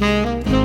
Música